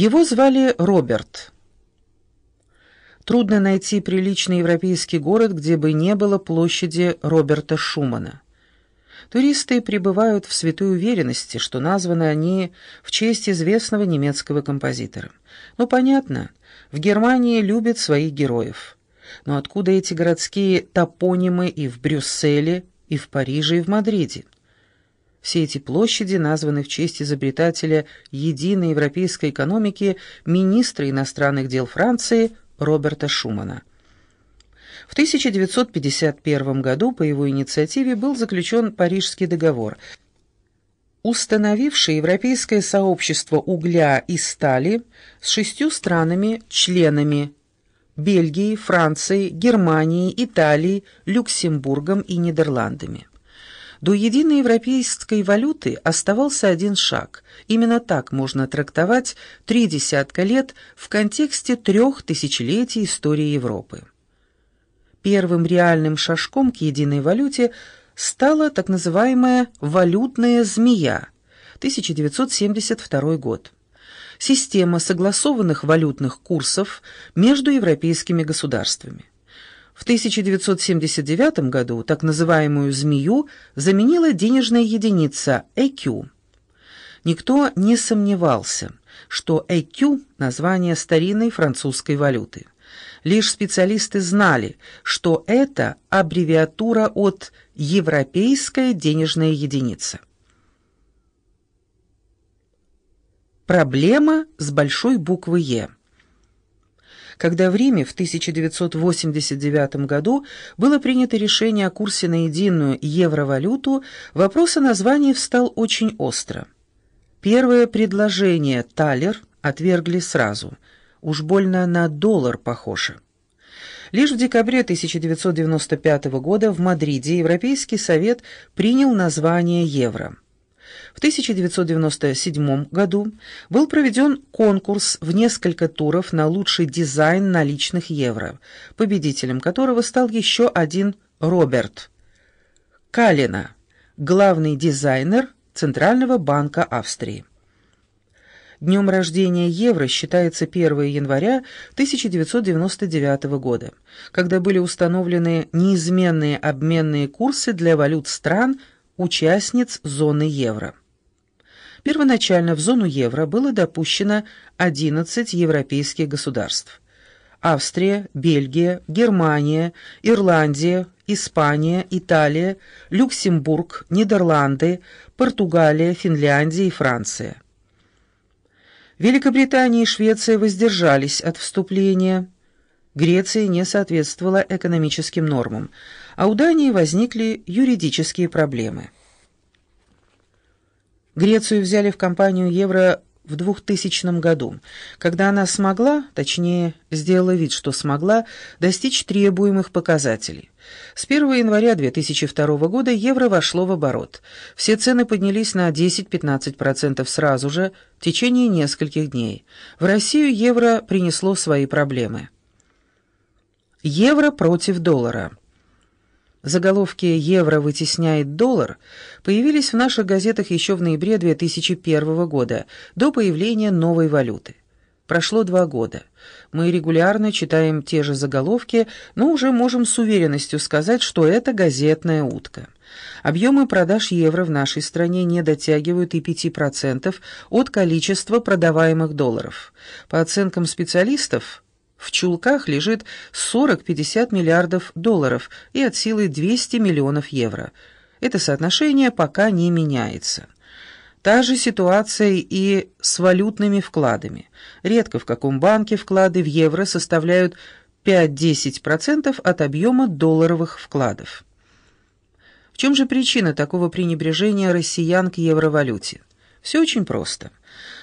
Его звали Роберт. Трудно найти приличный европейский город, где бы не было площади Роберта Шумана. Туристы пребывают в святой уверенности, что названы они в честь известного немецкого композитора. Ну, понятно, в Германии любят своих героев. Но откуда эти городские топонимы и в Брюсселе, и в Париже, и в Мадриде? Все эти площади названы в честь изобретателя единой европейской экономики министра иностранных дел Франции Роберта Шумана. В 1951 году по его инициативе был заключен Парижский договор, установивший Европейское сообщество угля и стали с шестью странами-членами Бельгией, Францией, Германией, Италией, Люксембургом и Нидерландами. До единой европейской валюты оставался один шаг. Именно так можно трактовать три десятка лет в контексте трех тысячелетий истории Европы. Первым реальным шажком к единой валюте стала так называемая «валютная змея» 1972 год. Система согласованных валютных курсов между европейскими государствами. В 1979 году так называемую «змею» заменила денежная единица «EQ». Никто не сомневался, что «EQ» – название старинной французской валюты. Лишь специалисты знали, что это аббревиатура от «Европейская денежная единица». Проблема с большой буквы «Е» когда в Риме в 1989 году было принято решение о курсе на единую евровалюту, вопрос о названии встал очень остро. Первое предложение «Талер» отвергли сразу. Уж больно на доллар похоже. Лишь в декабре 1995 года в Мадриде Европейский совет принял название «Евро». В 1997 году был проведен конкурс в несколько туров на лучший дизайн наличных евро, победителем которого стал еще один Роберт Калина, главный дизайнер Центрального банка Австрии. Днем рождения евро считается 1 января 1999 года, когда были установлены неизменные обменные курсы для валют стран – участниц зоны евро. Первоначально в зону евро было допущено 11 европейских государств. Австрия, Бельгия, Германия, Ирландия, Испания, Италия, Люксембург, Нидерланды, Португалия, Финляндия и Франция. Великобритания и Швеция воздержались от вступления. Греция не соответствовала экономическим нормам, а у Дании возникли юридические проблемы. Грецию взяли в компанию «Евро» в 2000 году, когда она смогла, точнее, сделала вид, что смогла, достичь требуемых показателей. С 1 января 2002 года евро вошло в оборот. Все цены поднялись на 10-15% сразу же, в течение нескольких дней. В Россию евро принесло свои проблемы. Евро против доллара. Заголовки «Евро вытесняет доллар» появились в наших газетах еще в ноябре 2001 года, до появления новой валюты. Прошло два года. Мы регулярно читаем те же заголовки, но уже можем с уверенностью сказать, что это газетная утка. Объемы продаж евро в нашей стране не дотягивают и 5% от количества продаваемых долларов. По оценкам специалистов, в чулках лежит 40-50 миллиардов долларов и от силы 200 миллионов евро. Это соотношение пока не меняется. Та же ситуация и с валютными вкладами. Редко в каком банке вклады в евро составляют 5-10% от объема долларовых вкладов. В чем же причина такого пренебрежения россиян к евровалюте? Все очень просто.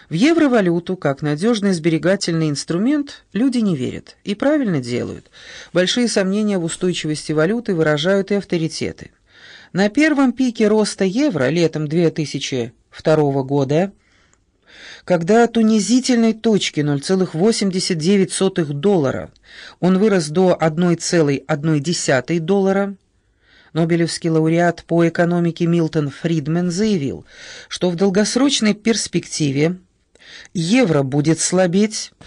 В евровалюту, как надежный сберегательный инструмент, люди не верят. И правильно делают. Большие сомнения в устойчивости валюты выражают и авторитеты. На первом пике роста евро летом 2002 года, когда от унизительной точки 0,89 доллара он вырос до 1,1 доллара, Нобелевский лауреат по экономике Милтон Фридман заявил, что в долгосрочной перспективе Евро будет слабеть,